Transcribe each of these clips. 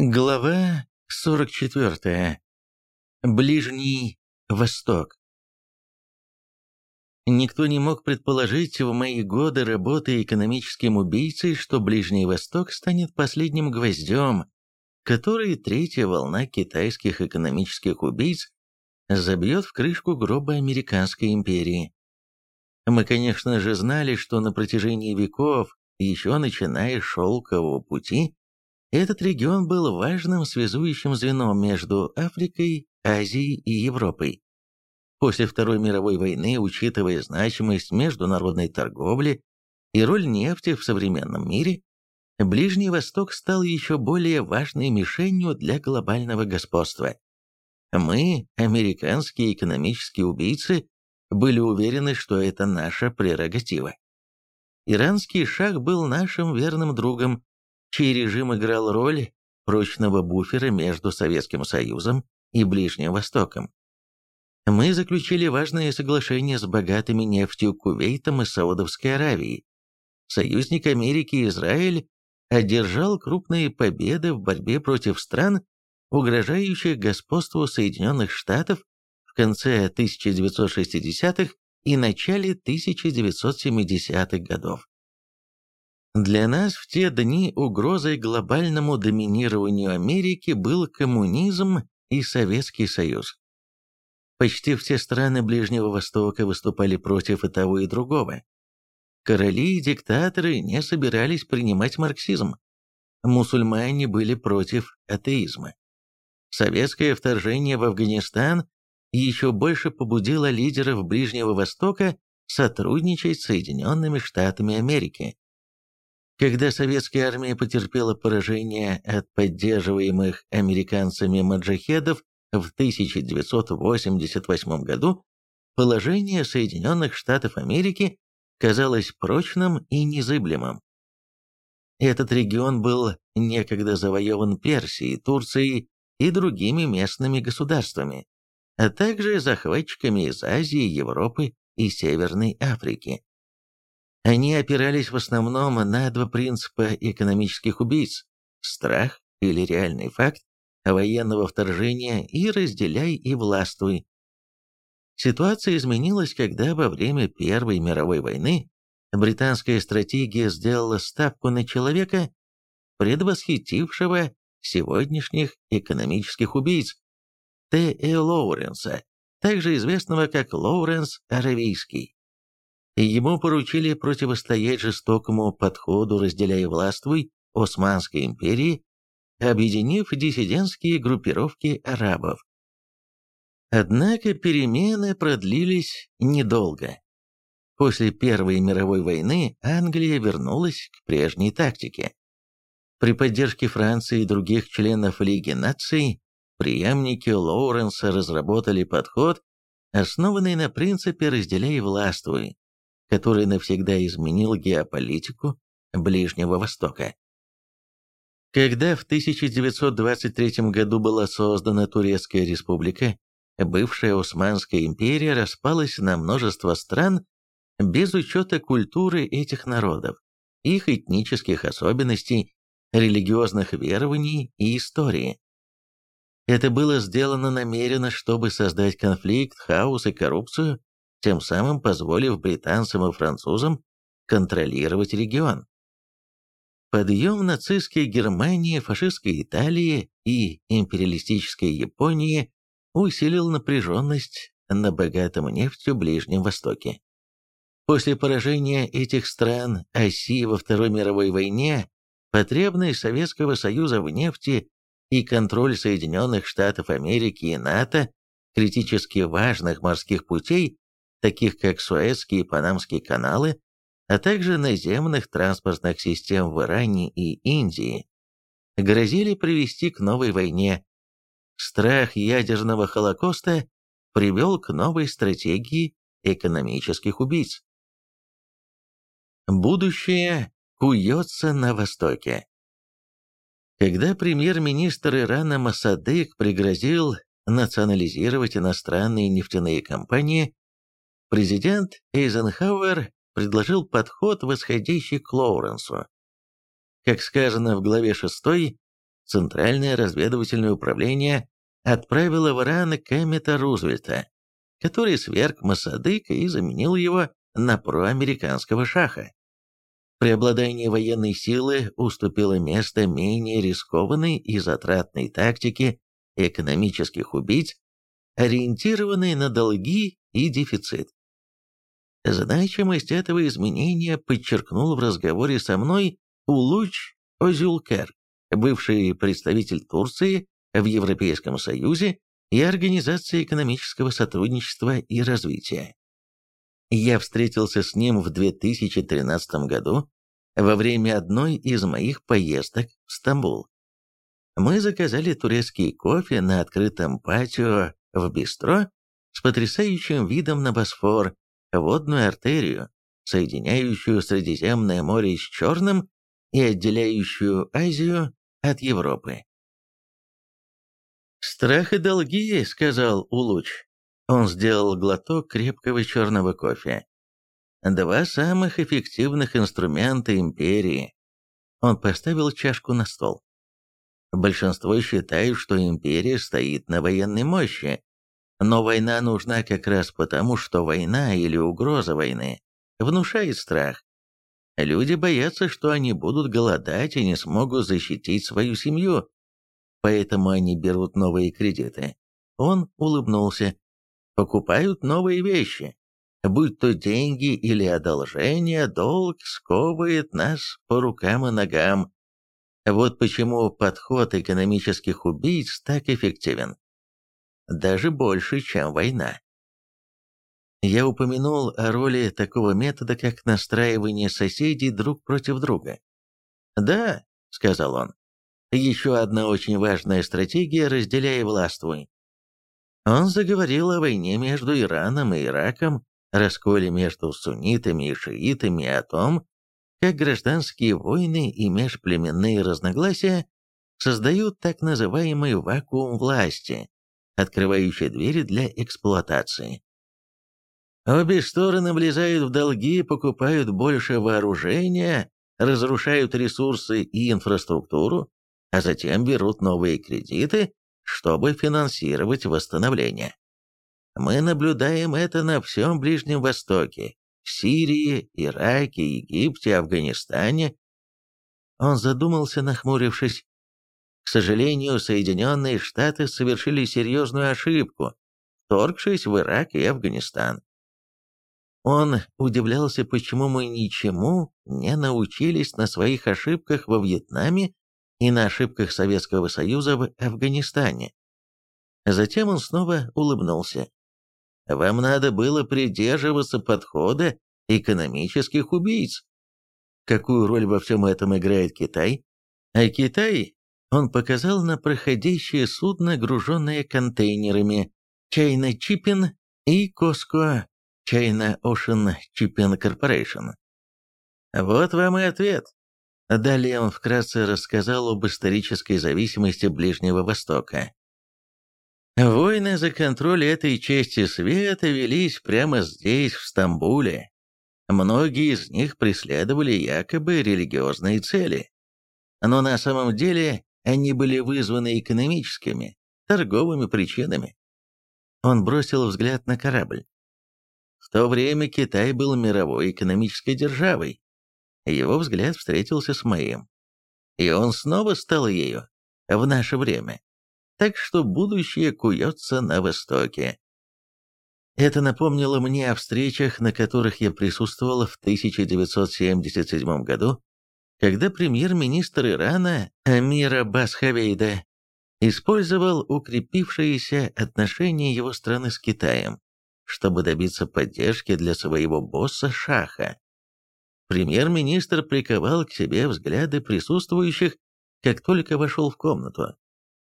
Глава 44. Ближний Восток. Никто не мог предположить в мои годы работы экономическим убийцей, что Ближний Восток станет последним гвоздем, который третья волна китайских экономических убийц забьет в крышку гроба Американской империи. Мы, конечно же, знали, что на протяжении веков, еще начиная с Шелкового пути, этот регион был важным связующим звеном между Африкой, Азией и Европой. После Второй мировой войны, учитывая значимость международной торговли и роль нефти в современном мире, Ближний Восток стал еще более важной мишенью для глобального господства. Мы, американские экономические убийцы, были уверены, что это наша прерогатива. Иранский шах был нашим верным другом, чей режим играл роль прочного буфера между Советским Союзом и Ближним Востоком. Мы заключили важные соглашения с богатыми нефтью Кувейтом и Саудовской Аравией. Союзник Америки Израиль одержал крупные победы в борьбе против стран, угрожающих господству Соединенных Штатов в конце 1960-х и начале 1970-х годов. Для нас в те дни угрозой глобальному доминированию Америки был коммунизм и Советский Союз. Почти все страны Ближнего Востока выступали против и того, и другого. Короли и диктаторы не собирались принимать марксизм. Мусульмане были против атеизма. Советское вторжение в Афганистан еще больше побудило лидеров Ближнего Востока сотрудничать с Соединенными Штатами Америки. Когда советская армия потерпела поражение от поддерживаемых американцами маджахедов в 1988 году, положение Соединенных Штатов Америки казалось прочным и незыблемым. Этот регион был некогда завоеван Персией, Турцией и другими местными государствами, а также захватчиками из Азии, Европы и Северной Африки. Они опирались в основном на два принципа экономических убийц – страх или реальный факт военного вторжения и разделяй и властвуй. Ситуация изменилась, когда во время Первой мировой войны британская стратегия сделала ставку на человека, предвосхитившего сегодняшних экономических убийц Т. Э. Лоуренса, также известного как Лоуренс Аравийский ему поручили противостоять жестокому подходу «разделяй властвуй» Османской империи, объединив диссидентские группировки арабов. Однако перемены продлились недолго. После Первой мировой войны Англия вернулась к прежней тактике. При поддержке Франции и других членов Лиги наций преемники Лоуренса разработали подход, основанный на принципе «разделяй властвуй», который навсегда изменил геополитику Ближнего Востока. Когда в 1923 году была создана Турецкая республика, бывшая Османская империя распалась на множество стран без учета культуры этих народов, их этнических особенностей, религиозных верований и истории. Это было сделано намеренно, чтобы создать конфликт, хаос и коррупцию тем самым позволив британцам и французам контролировать регион. Подъем нацистской Германии, фашистской Италии и империалистической Японии усилил напряженность на богатом нефтью Ближнем Востоке. После поражения этих стран оси во Второй мировой войне потребность Советского Союза в нефти и контроль Соединенных Штатов Америки и НАТО критически важных морских путей таких как Суэцкие и Панамские каналы, а также наземных транспортных систем в Иране и Индии, грозили привести к новой войне. Страх ядерного холокоста привел к новой стратегии экономических убийц. Будущее куется на Востоке. Когда премьер-министр Ирана Масадык пригрозил национализировать иностранные нефтяные компании, Президент Эйзенхауэр предложил подход, восходящий к Лоуренсу. Как сказано в главе 6, Центральное разведывательное управление отправило в Иран Кэммета Рузвельта, который сверг Масадыка и заменил его на проамериканского шаха. Преобладание военной силы уступило место менее рискованной и затратной тактике экономических убийц, ориентированной на долги и дефицит. Значимость этого изменения подчеркнул в разговоре со мной Улуч Озюлкер, бывший представитель Турции в Европейском Союзе и Организации экономического сотрудничества и развития. Я встретился с ним в 2013 году во время одной из моих поездок в Стамбул. Мы заказали турецкий кофе на открытом патио в бистро с потрясающим видом на Босфор, водную артерию, соединяющую Средиземное море с Черным и отделяющую Азию от Европы. «Страх и долги», — сказал Улуч. Он сделал глоток крепкого черного кофе. Два самых эффективных инструмента империи. Он поставил чашку на стол. Большинство считают, что империя стоит на военной мощи, но война нужна как раз потому, что война или угроза войны внушает страх. Люди боятся, что они будут голодать и не смогут защитить свою семью, поэтому они берут новые кредиты. Он улыбнулся покупают новые вещи. Будь то деньги или одолжение, долг сковывает нас по рукам и ногам. Вот почему подход экономических убийц так эффективен. Даже больше, чем война. Я упомянул о роли такого метода, как настраивание соседей друг против друга. «Да», — сказал он, — «еще одна очень важная стратегия «разделяй и властвуй». Он заговорил о войне между Ираном и Ираком, расколе между суннитами и шиитами, о том, как гражданские войны и межплеменные разногласия создают так называемый вакуум власти, открывающий двери для эксплуатации. Обе стороны влезают в долги, покупают больше вооружения, разрушают ресурсы и инфраструктуру, а затем берут новые кредиты чтобы финансировать восстановление. Мы наблюдаем это на всем Ближнем Востоке, в Сирии, Ираке, Египте, Афганистане. Он задумался, нахмурившись. К сожалению, Соединенные Штаты совершили серьезную ошибку, вторгшись в Ирак и Афганистан. Он удивлялся, почему мы ничему не научились на своих ошибках во Вьетнаме и на ошибках Советского Союза в Афганистане. Затем он снова улыбнулся. «Вам надо было придерживаться подхода экономических убийц. Какую роль во всем этом играет Китай? А Китай он показал на проходящее судно, груженное контейнерами China Shipping и Costco China Ocean Shipping Corporation. Вот вам и ответ. Далее он вкратце рассказал об исторической зависимости Ближнего Востока. Войны за контроль этой части света велись прямо здесь, в Стамбуле. Многие из них преследовали якобы религиозные цели. Но на самом деле они были вызваны экономическими, торговыми причинами. Он бросил взгляд на корабль. В то время Китай был мировой экономической державой, его взгляд встретился с моим. И он снова стал ею в наше время. Так что будущее куется на Востоке. Это напомнило мне о встречах, на которых я присутствовал в 1977 году, когда премьер-министр Ирана Амира Басхавейда использовал укрепившиеся отношения его страны с Китаем, чтобы добиться поддержки для своего босса Шаха. Премьер-министр приковал к себе взгляды присутствующих, как только вошел в комнату.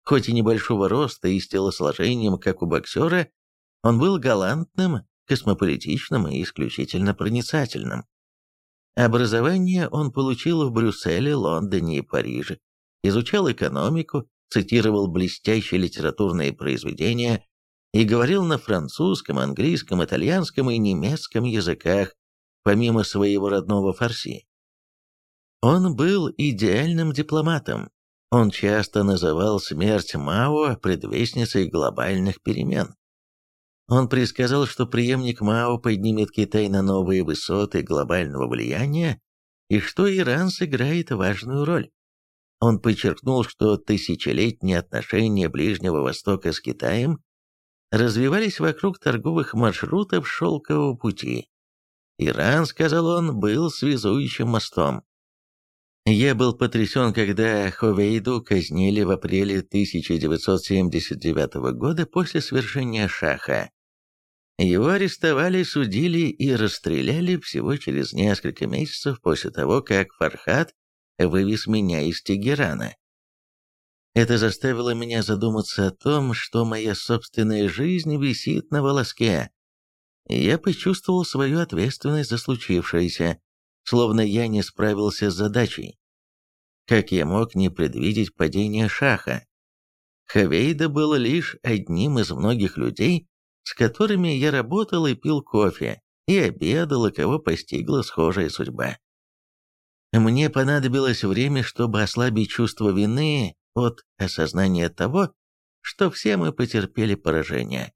Хоть и небольшого роста и с телосложением, как у боксера, он был галантным, космополитичным и исключительно проницательным. Образование он получил в Брюсселе, Лондоне и Париже, изучал экономику, цитировал блестящие литературные произведения и говорил на французском, английском, итальянском и немецком языках, помимо своего родного фарси. Он был идеальным дипломатом, Он часто называл смерть Мао предвестницей глобальных перемен. Он предсказал, что преемник Мао поднимет Китай на новые высоты глобального влияния и что Иран сыграет важную роль. Он подчеркнул, что тысячелетние отношения Ближнего Востока с Китаем развивались вокруг торговых маршрутов шелкового пути. Иран, сказал он, был связующим мостом. Я был потрясен, когда Ховейду казнили в апреле 1979 года после свершения шаха. Его арестовали, судили и расстреляли всего через несколько месяцев после того, как Фархат вывез меня из Тегерана. Это заставило меня задуматься о том, что моя собственная жизнь висит на волоске. Я почувствовал свою ответственность за случившееся, словно я не справился с задачей. Как я мог не предвидеть падение Шаха? Хавейда был лишь одним из многих людей, с которыми я работал и пил кофе, и обедал, и кого постигла схожая судьба. Мне понадобилось время, чтобы ослабить чувство вины от осознания того, что все мы потерпели поражение.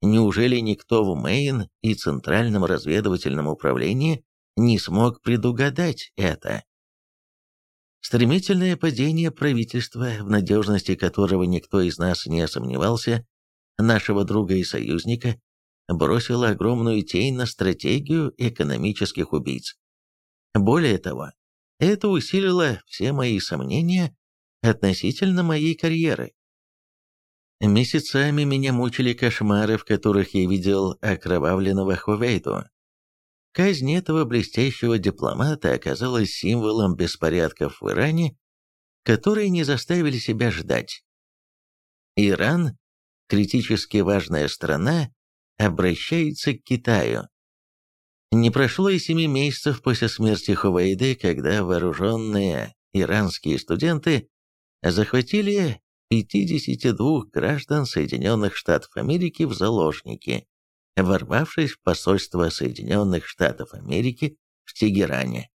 Неужели никто в Мэйн и Центральном разведывательном управлении не смог предугадать это? Стремительное падение правительства, в надежности которого никто из нас не сомневался, нашего друга и союзника, бросило огромную тень на стратегию экономических убийц. Более того, это усилило все мои сомнения относительно моей карьеры. Месяцами меня мучили кошмары, в которых я видел окровавленного Хувейду. Казнь этого блестящего дипломата оказалась символом беспорядков в Иране, которые не заставили себя ждать. Иран, критически важная страна, обращается к Китаю. Не прошло и семи месяцев после смерти Хувейды, когда вооруженные иранские студенты захватили 52 граждан Соединенных Штатов Америки в заложники, ворвавшись в посольство Соединенных Штатов Америки в Тегеране.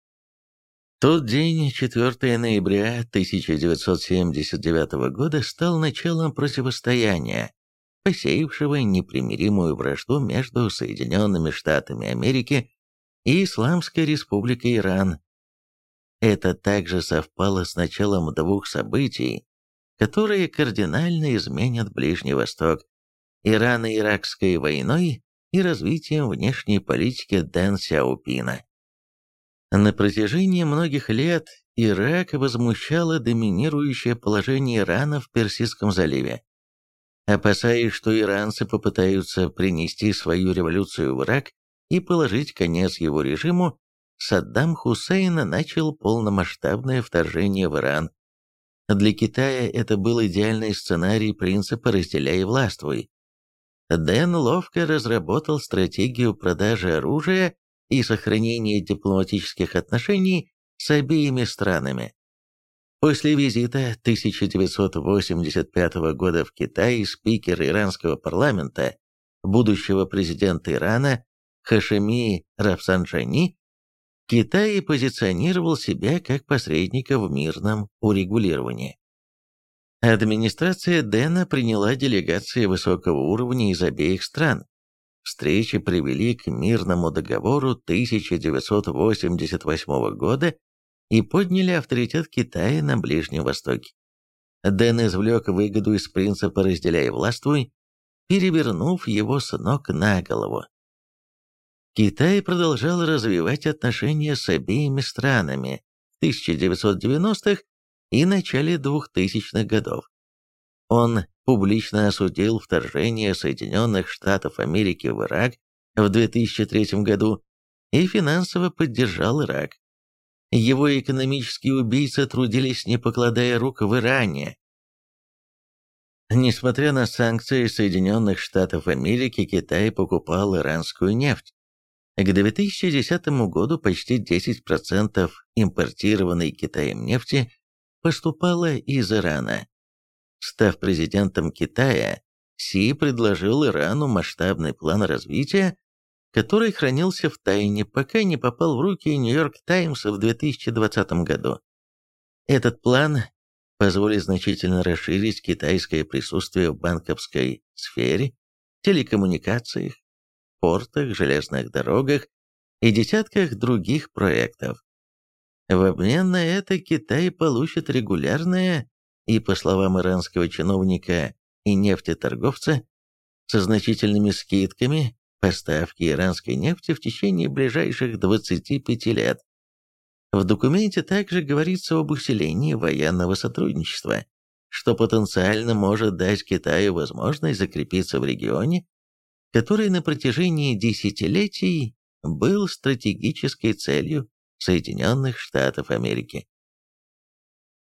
Тот день, 4 ноября 1979 года, стал началом противостояния, посеявшего непримиримую вражду между Соединенными Штатами Америки и Исламской Республикой Иран. Это также совпало с началом двух событий, которые кардинально изменят Ближний Восток, Ирано-Иракской войной и развитием внешней политики Дэн Сяопина. На протяжении многих лет Ирак возмущало доминирующее положение Ирана в Персидском заливе. Опасаясь, что иранцы попытаются принести свою революцию в Ирак и положить конец его режиму, Саддам Хусейн начал полномасштабное вторжение в Иран. Для Китая это был идеальный сценарий принципа «разделяй и властвуй». Дэн ловко разработал стратегию продажи оружия и сохранения дипломатических отношений с обеими странами. После визита 1985 года в Китай спикер иранского парламента, будущего президента Ирана Хашеми Рафсанджани, Китай позиционировал себя как посредника в мирном урегулировании. Администрация Дэна приняла делегации высокого уровня из обеих стран. Встречи привели к мирному договору 1988 года и подняли авторитет Китая на Ближнем Востоке. Дэн извлек выгоду из принципа «разделяй властвуй», перевернув его с ног на голову. Китай продолжал развивать отношения с обеими странами в 1990-х и начале 2000-х годов. Он публично осудил вторжение Соединенных Штатов Америки в Ирак в 2003 году и финансово поддержал Ирак. Его экономические убийцы трудились, не покладая рук в Иране. Несмотря на санкции Соединенных Штатов Америки, Китай покупал иранскую нефть. К 2010 году почти 10% импортированной Китаем нефти поступало из Ирана. Став президентом Китая, Си предложил Ирану масштабный план развития, который хранился в тайне, пока не попал в руки Нью-Йорк Таймс в 2020 году. Этот план позволит значительно расширить китайское присутствие в банковской сфере, телекоммуникациях, портах, железных дорогах и десятках других проектов. В обмен на это Китай получит регулярное и, по словам иранского чиновника и нефтеторговца, со значительными скидками поставки иранской нефти в течение ближайших 25 лет. В документе также говорится об усилении военного сотрудничества, что потенциально может дать Китаю возможность закрепиться в регионе, который на протяжении десятилетий был стратегической целью Соединенных Штатов Америки.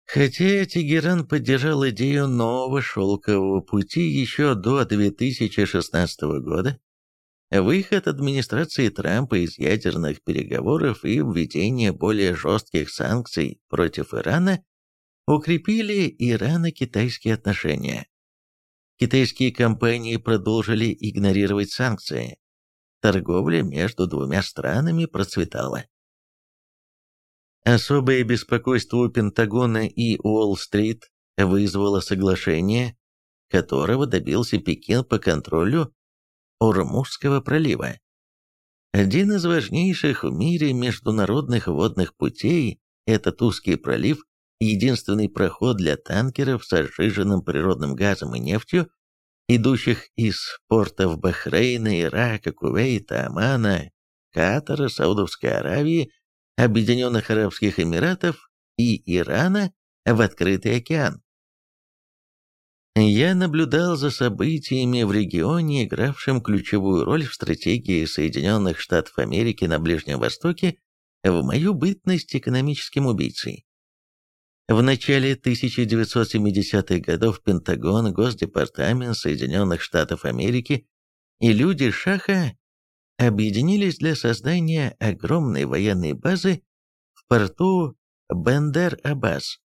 Хотя Тегеран поддержал идею нового шелкового пути еще до 2016 года, выход администрации Трампа из ядерных переговоров и введение более жестких санкций против Ирана укрепили ирано-китайские отношения. Китайские компании продолжили игнорировать санкции. Торговля между двумя странами процветала. Особое беспокойство у Пентагона и Уолл-стрит вызвало соглашение, которого добился Пекин по контролю Ормузского пролива. Один из важнейших в мире международных водных путей – этот узкий пролив, единственный проход для танкеров с сжиженным природным газом и нефтью, идущих из портов Бахрейна, Ирака, Кувейта, Омана, Катара, Саудовской Аравии – Объединенных Арабских Эмиратов и Ирана в открытый океан. Я наблюдал за событиями в регионе, игравшем ключевую роль в стратегии Соединенных Штатов Америки на Ближнем Востоке, в мою бытность экономическим убийцей. В начале 1970-х годов Пентагон, Госдепартамент Соединенных Штатов Америки и люди Шаха объединились для создания огромной военной базы в порту Бендер-Аббас,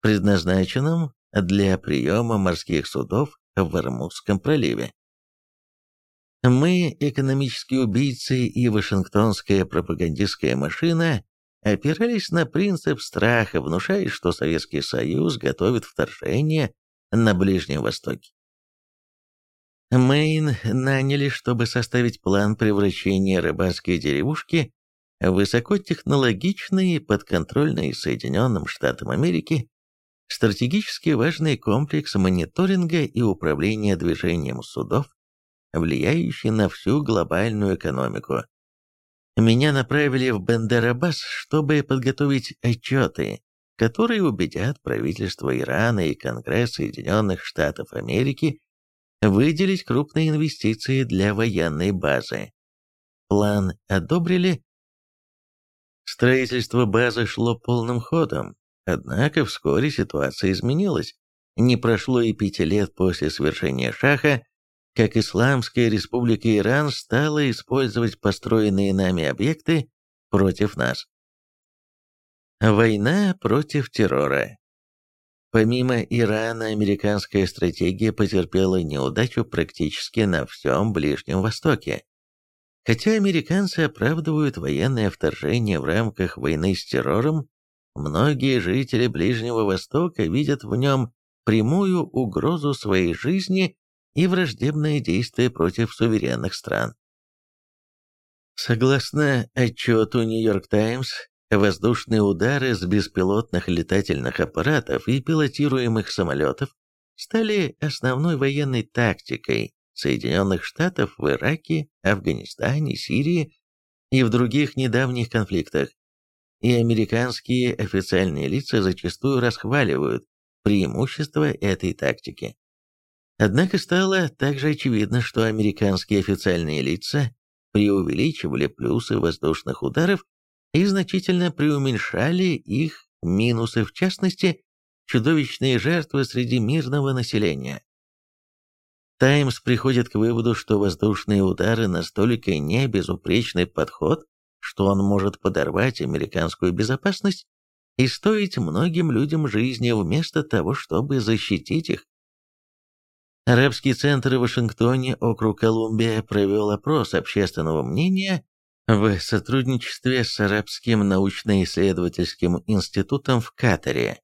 предназначенном для приема морских судов в Армузском проливе. Мы, экономические убийцы и вашингтонская пропагандистская машина, опирались на принцип страха, внушая, что Советский Союз готовит вторжение на Ближнем Востоке. Мэйн наняли, чтобы составить план превращения рыбацкой деревушки в высокотехнологичный, подконтрольный Соединенным Штатам Америки, стратегически важный комплекс мониторинга и управления движением судов, влияющий на всю глобальную экономику. Меня направили в Бендерабас, чтобы подготовить отчеты, которые убедят правительство Ирана и Конгресс Соединенных Штатов Америки выделить крупные инвестиции для военной базы. План одобрили. Строительство базы шло полным ходом, однако вскоре ситуация изменилась. Не прошло и пяти лет после совершения шаха, как Исламская республика Иран стала использовать построенные нами объекты против нас. Война против террора. Помимо Ирана, американская стратегия потерпела неудачу практически на всем Ближнем Востоке. Хотя американцы оправдывают военное вторжение в рамках войны с террором, многие жители Ближнего Востока видят в нем прямую угрозу своей жизни и враждебное действие против суверенных стран. Согласно отчету «Нью-Йорк Таймс», Воздушные удары с беспилотных летательных аппаратов и пилотируемых самолетов стали основной военной тактикой Соединенных Штатов в Ираке, Афганистане, Сирии и в других недавних конфликтах. И американские официальные лица зачастую расхваливают преимущества этой тактики. Однако стало также очевидно, что американские официальные лица преувеличивали плюсы воздушных ударов и значительно преуменьшали их минусы, в частности, чудовищные жертвы среди мирного населения. Таймс приходит к выводу, что воздушные удары настолько небезупречный подход, что он может подорвать американскую безопасность и стоить многим людям жизни вместо того, чтобы защитить их. Арабский центр в Вашингтоне, округ Колумбия, провел опрос общественного мнения в сотрудничестве с Арабским научно-исследовательским институтом в Катаре.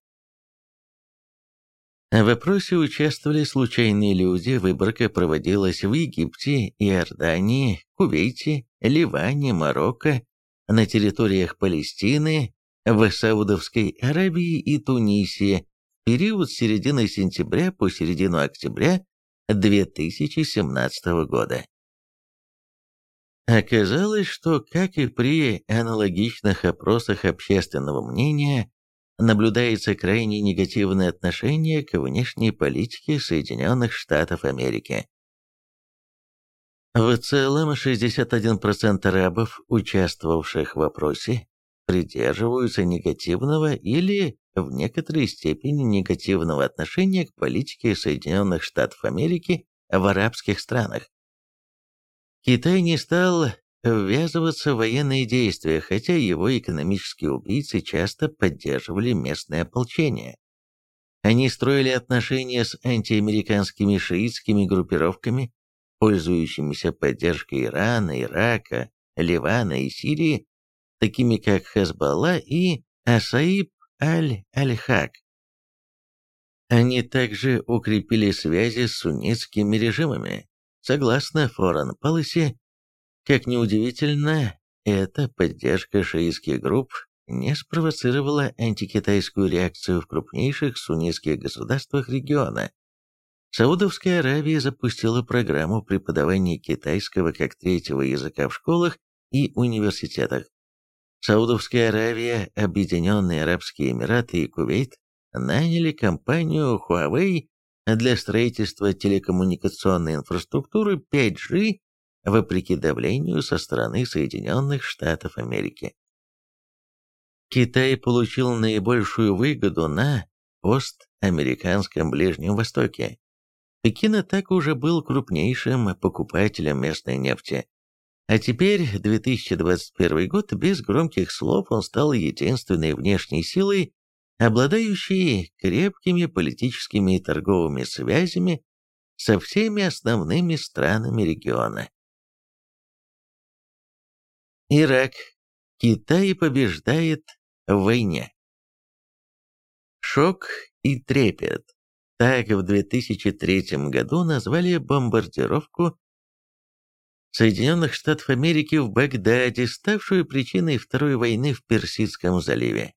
В вопросе участвовали случайные люди, выборка проводилась в Египте, Иордании, Кувейте, Ливане, Марокко, на территориях Палестины, в Саудовской Аравии и Тунисе в период с середины сентября по середину октября 2017 года. Оказалось, что, как и при аналогичных опросах общественного мнения, наблюдается крайне негативное отношение к внешней политике Соединенных Штатов Америки. В целом, 61% арабов, участвовавших в опросе, придерживаются негативного или в некоторой степени негативного отношения к политике Соединенных Штатов Америки в арабских странах. Китай не стал ввязываться в военные действия, хотя его экономические убийцы часто поддерживали местное ополчение. Они строили отношения с антиамериканскими шиитскими группировками, пользующимися поддержкой Ирана, Ирака, Ливана и Сирии, такими как Хезбалла и Асаиб аль-Аль-Хак. Они также укрепили связи с суннитскими режимами, Согласно Foreign Policy, как неудивительно, эта поддержка шиитских групп не спровоцировала антикитайскую реакцию в крупнейших суннитских государствах региона. Саудовская Аравия запустила программу преподавания китайского как третьего языка в школах и университетах. Саудовская Аравия, Объединенные Арабские Эмираты и Кувейт наняли компанию Huawei для строительства телекоммуникационной инфраструктуры 5G вопреки давлению со стороны Соединенных Штатов Америки. Китай получил наибольшую выгоду на постамериканском Ближнем Востоке. Пекин и так уже был крупнейшим покупателем местной нефти. А теперь, 2021 год, без громких слов он стал единственной внешней силой, обладающие крепкими политическими и торговыми связями со всеми основными странами региона. Ирак. Китай побеждает в войне. Шок и трепет. Так в 2003 году назвали бомбардировку Соединенных Штатов Америки в Багдаде, ставшую причиной Второй войны в Персидском заливе.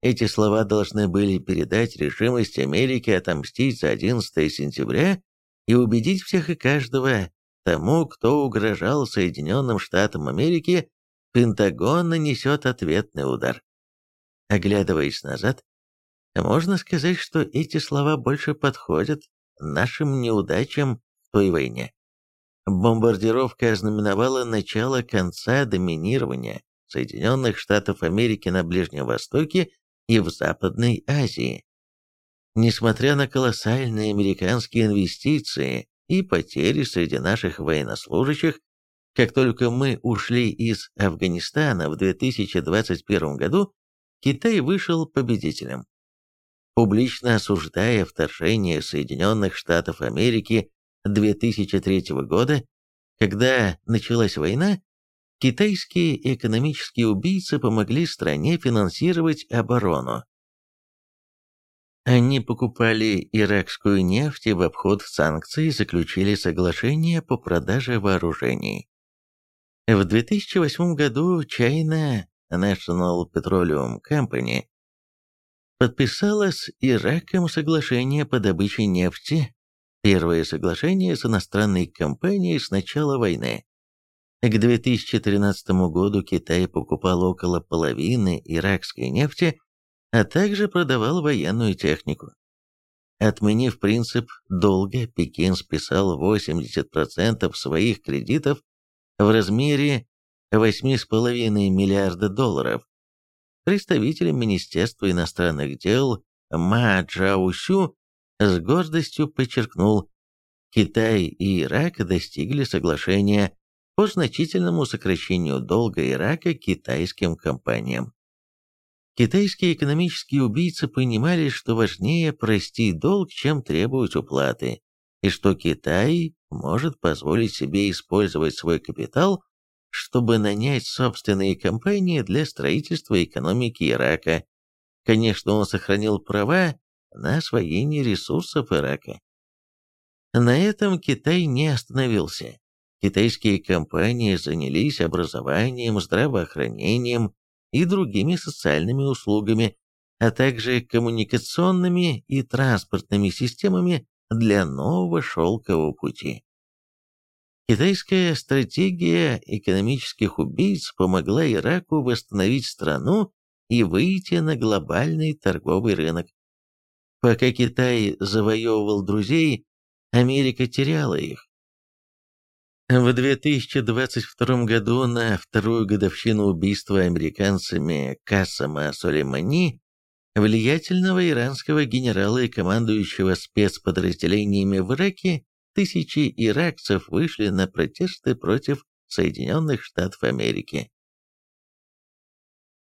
Эти слова должны были передать решимость Америки отомстить за 11 сентября и убедить всех и каждого, тому, кто угрожал Соединенным Штатам Америки, Пентагон нанесет ответный удар. Оглядываясь назад, можно сказать, что эти слова больше подходят нашим неудачам в той войне. Бомбардировка ознаменовала начало конца доминирования Соединенных Штатов Америки на Ближнем Востоке и в Западной Азии. Несмотря на колоссальные американские инвестиции и потери среди наших военнослужащих, как только мы ушли из Афганистана в 2021 году, Китай вышел победителем. Публично осуждая вторжение Соединенных Штатов Америки 2003 года, когда началась война, Китайские экономические убийцы помогли стране финансировать оборону. Они покупали иракскую нефть и в обход санкций заключили соглашение по продаже вооружений. В 2008 году China National Petroleum Company подписала с Ираком соглашение по добыче нефти, первое соглашение с иностранной компанией с начала войны. К 2013 году Китай покупал около половины иракской нефти, а также продавал военную технику. Отменив принцип долга, Пекин списал 80% своих кредитов в размере 8,5 миллиарда долларов. Представитель Министерства иностранных дел Ма Джаусю с гордостью подчеркнул, Китай и Ирак достигли соглашения по значительному сокращению долга Ирака китайским компаниям. Китайские экономические убийцы понимали, что важнее простить долг, чем требовать уплаты, и что Китай может позволить себе использовать свой капитал, чтобы нанять собственные компании для строительства экономики Ирака. Конечно, он сохранил права на освоение ресурсов Ирака. На этом Китай не остановился. Китайские компании занялись образованием, здравоохранением и другими социальными услугами, а также коммуникационными и транспортными системами для нового шелкового пути. Китайская стратегия экономических убийц помогла Ираку восстановить страну и выйти на глобальный торговый рынок. Пока Китай завоевывал друзей, Америка теряла их. В 2022 году на вторую годовщину убийства американцами Кассама Сулеймани, влиятельного иранского генерала и командующего спецподразделениями в Ираке, тысячи иракцев вышли на протесты против Соединенных Штатов Америки.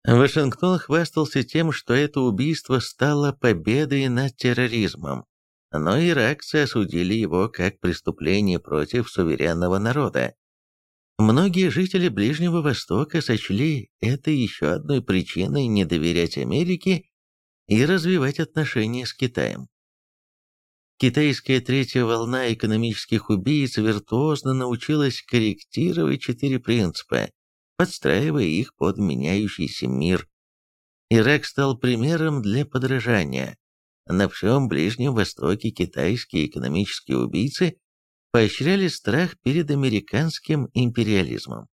Вашингтон хвастался тем, что это убийство стало победой над терроризмом, но иракцы осудили его как преступление против суверенного народа. Многие жители Ближнего Востока сочли это еще одной причиной не доверять Америке и развивать отношения с Китаем. Китайская третья волна экономических убийц виртуозно научилась корректировать четыре принципа, подстраивая их под меняющийся мир. Ирак стал примером для подражания. На всем Ближнем Востоке китайские экономические убийцы поощряли страх перед американским империализмом.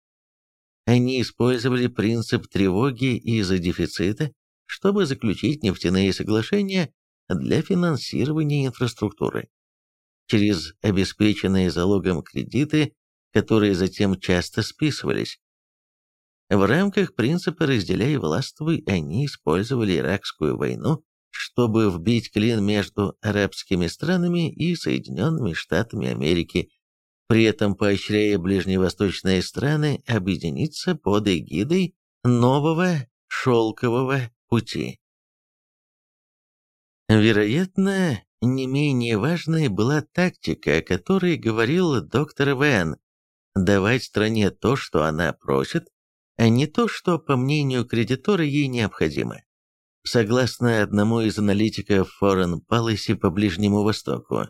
Они использовали принцип тревоги из-за дефицита, чтобы заключить нефтяные соглашения для финансирования инфраструктуры. Через обеспеченные залогом кредиты, которые затем часто списывались. В рамках принципа «разделяй властвуй» они использовали Иракскую войну, чтобы вбить клин между арабскими странами и Соединенными Штатами Америки, при этом поощряя ближневосточные страны объединиться под эгидой нового шелкового пути. Вероятно, не менее важной была тактика, о которой говорил доктор Вен, давать стране то, что она просит, а не то, что, по мнению кредитора, ей необходимо. Согласно одному из аналитиков Foreign Policy по Ближнему Востоку,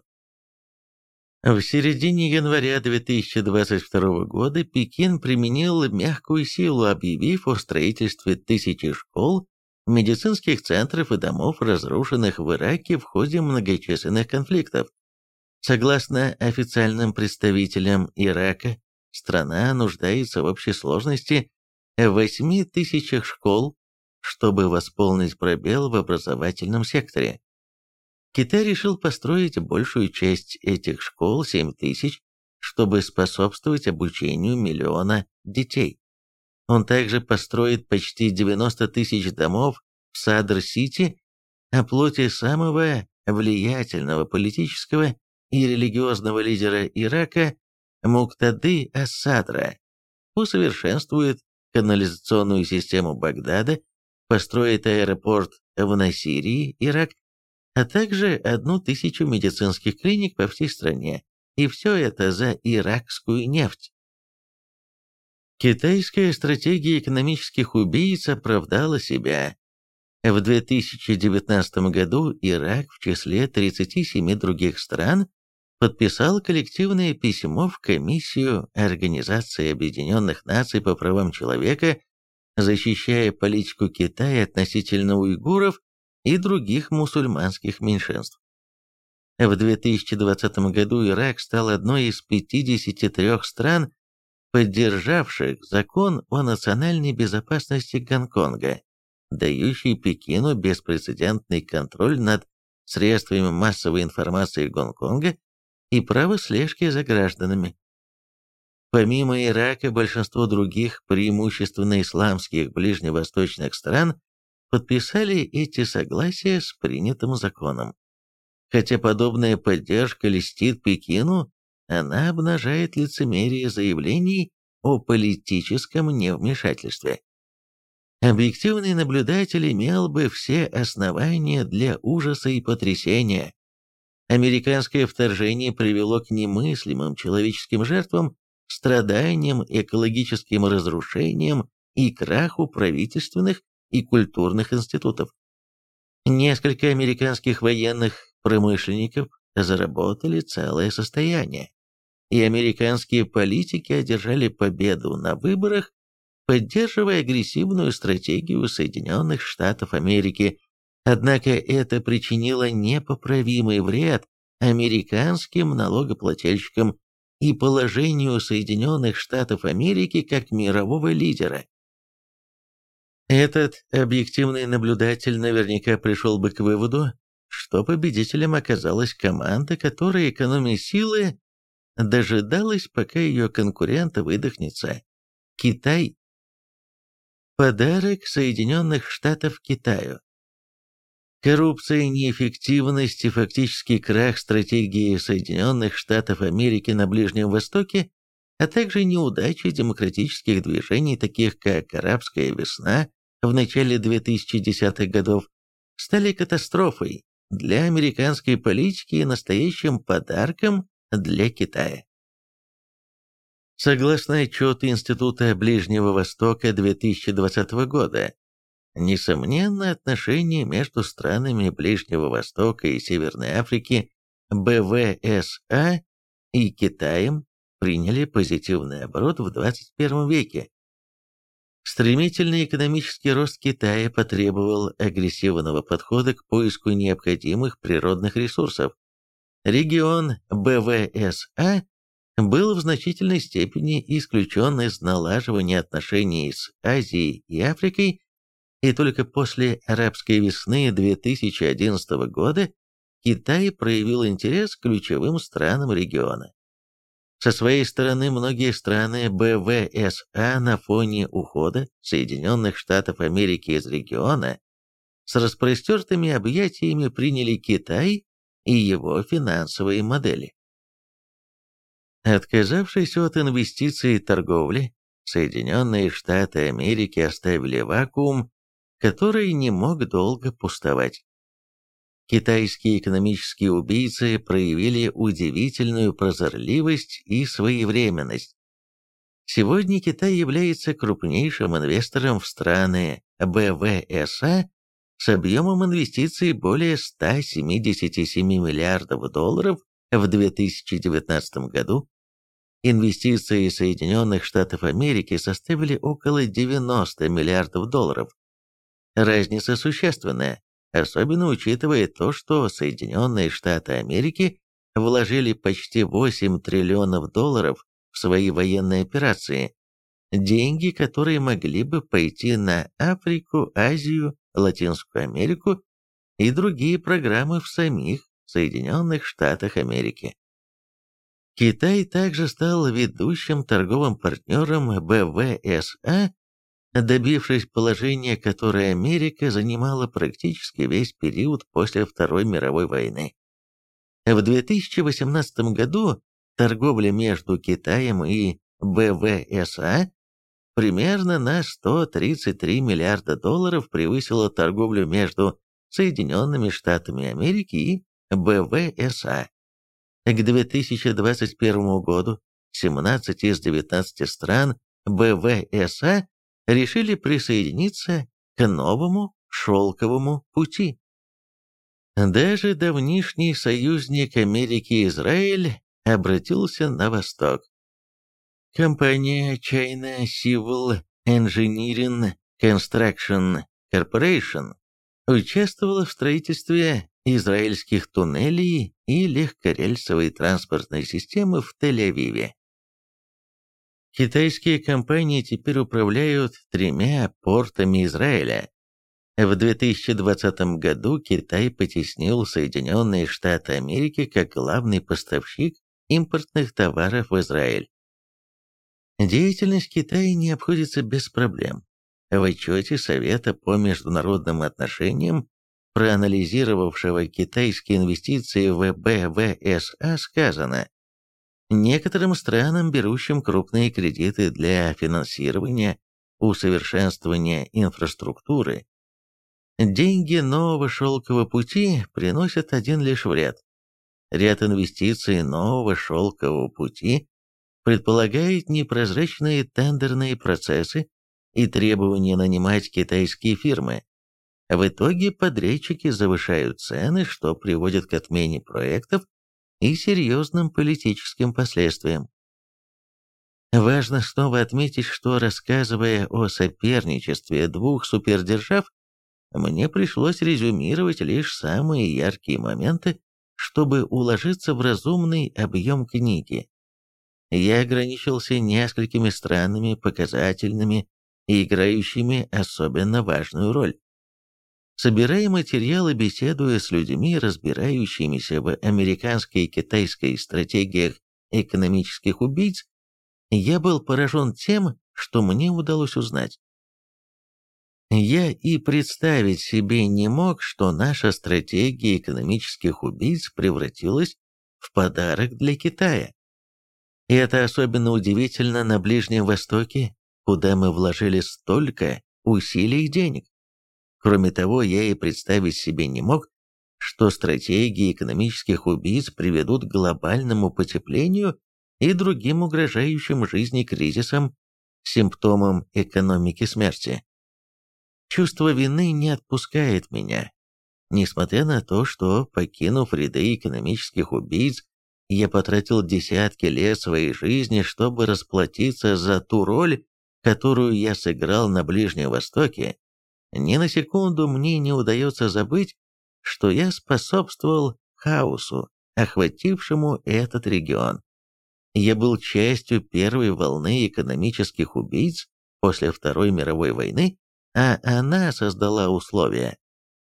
в середине января 2022 года Пекин применил мягкую силу, объявив о строительстве тысячи школ, медицинских центров и домов, разрушенных в Ираке в ходе многочисленных конфликтов. Согласно официальным представителям Ирака, страна нуждается в общей сложности в 8 тысячах школ, чтобы восполнить пробел в образовательном секторе. Китай решил построить большую часть этих школ, 7 тысяч, чтобы способствовать обучению миллиона детей. Он также построит почти 90 тысяч домов в Садр-Сити, оплоте самого влиятельного политического и религиозного лидера Ирака Муктады Асадра, усовершенствует канализационную систему Багдада, построит аэропорт в Насирии, Ирак, а также одну тысячу медицинских клиник по всей стране, и все это за иракскую нефть. Китайская стратегия экономических убийц оправдала себя. В 2019 году Ирак в числе 37 других стран подписал коллективное письмо в Комиссию Организации Объединенных Наций по правам человека, защищая политику Китая относительно уйгуров и других мусульманских меньшинств. В 2020 году Ирак стал одной из 53 стран, поддержавших закон о национальной безопасности Гонконга, дающий Пекину беспрецедентный контроль над средствами массовой информации Гонконга и право слежки за гражданами. Помимо Ирака, большинство других, преимущественно исламских ближневосточных стран, подписали эти согласия с принятым законом. Хотя подобная поддержка льстит Пекину, она обнажает лицемерие заявлений о политическом невмешательстве. Объективный наблюдатель имел бы все основания для ужаса и потрясения. Американское вторжение привело к немыслимым человеческим жертвам, страданиям, экологическим разрушениям и краху правительственных и культурных институтов. Несколько американских военных промышленников заработали целое состояние, и американские политики одержали победу на выборах, поддерживая агрессивную стратегию Соединенных Штатов Америки, однако это причинило непоправимый вред американским налогоплательщикам и положению Соединенных Штатов Америки как мирового лидера. Этот объективный наблюдатель наверняка пришел бы к выводу, что победителем оказалась команда, которая, экономия силы, дожидалась, пока ее конкурент выдохнется. Китай. Подарок Соединенных Штатов Китаю. Коррупция, неэффективность и фактический крах стратегии Соединенных Штатов Америки на Ближнем Востоке, а также неудачи демократических движений, таких как «Арабская весна» в начале 2010-х годов, стали катастрофой для американской политики и настоящим подарком для Китая. Согласно отчету Института Ближнего Востока 2020 года, Несомненно, отношения между странами Ближнего Востока и Северной Африки, БВСА и Китаем приняли позитивный оборот в 21 веке. Стремительный экономический рост Китая потребовал агрессивного подхода к поиску необходимых природных ресурсов. Регион БВСА был в значительной степени исключен из налаживания отношений с Азией и Африкой и только после арабской весны 2011 года Китай проявил интерес к ключевым странам региона. Со своей стороны, многие страны БВСА на фоне ухода Соединенных Штатов Америки из региона с распростертыми объятиями приняли Китай и его финансовые модели. Отказавшись от инвестиций и торговли, Соединенные Штаты Америки оставили вакуум который не мог долго пустовать. Китайские экономические убийцы проявили удивительную прозорливость и своевременность. Сегодня Китай является крупнейшим инвестором в страны БВСА с объемом инвестиций более 177 миллиардов долларов в 2019 году. Инвестиции Соединенных Штатов Америки составили около 90 миллиардов долларов. Разница существенная, особенно учитывая то, что Соединенные Штаты Америки вложили почти 8 триллионов долларов в свои военные операции, деньги, которые могли бы пойти на Африку, Азию, Латинскую Америку и другие программы в самих Соединенных Штатах Америки. Китай также стал ведущим торговым партнером БВСА добившись положения, которое Америка занимала практически весь период после Второй мировой войны. В 2018 году торговля между Китаем и БВСА примерно на 133 миллиарда долларов превысила торговлю между Соединенными Штатами Америки и БВСА. К 2021 году 17 из 19 стран БВСА решили присоединиться к новому шелковому пути. Даже давнишний союзник Америки Израиль обратился на восток. Компания China Civil Engineering Construction Corporation участвовала в строительстве израильских туннелей и легкорельсовой транспортной системы в Тель-Авиве. Китайские компании теперь управляют тремя портами Израиля. В 2020 году Китай потеснил Соединенные Штаты Америки как главный поставщик импортных товаров в Израиль. Деятельность Китая не обходится без проблем. В отчете Совета по международным отношениям, проанализировавшего китайские инвестиции в БВСА, сказано, Некоторым странам, берущим крупные кредиты для финансирования усовершенствования инфраструктуры, деньги нового шелкового пути приносят один лишь вред. Ряд инвестиций нового шелкового пути предполагает непрозрачные тендерные процессы и требования нанимать китайские фирмы. В итоге подрядчики завышают цены, что приводит к отмене проектов и серьезным политическим последствиям. Важно снова отметить, что рассказывая о соперничестве двух супердержав, мне пришлось резюмировать лишь самые яркие моменты, чтобы уложиться в разумный объем книги. Я ограничился несколькими странными, показательными и играющими особенно важную роль. Собирая материалы, беседуя с людьми, разбирающимися в американской и китайской стратегиях экономических убийц, я был поражен тем, что мне удалось узнать. Я и представить себе не мог, что наша стратегия экономических убийц превратилась в подарок для Китая. И это особенно удивительно на Ближнем Востоке, куда мы вложили столько усилий и денег. Кроме того, я и представить себе не мог, что стратегии экономических убийц приведут к глобальному потеплению и другим угрожающим жизни кризисам, симптомам экономики смерти. Чувство вины не отпускает меня. Несмотря на то, что, покинув ряды экономических убийц, я потратил десятки лет своей жизни, чтобы расплатиться за ту роль, которую я сыграл на Ближнем Востоке, ни на секунду мне не удается забыть, что я способствовал хаосу, охватившему этот регион. Я был частью первой волны экономических убийц после Второй мировой войны, а она создала условия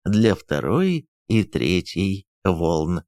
для второй и третьей волн.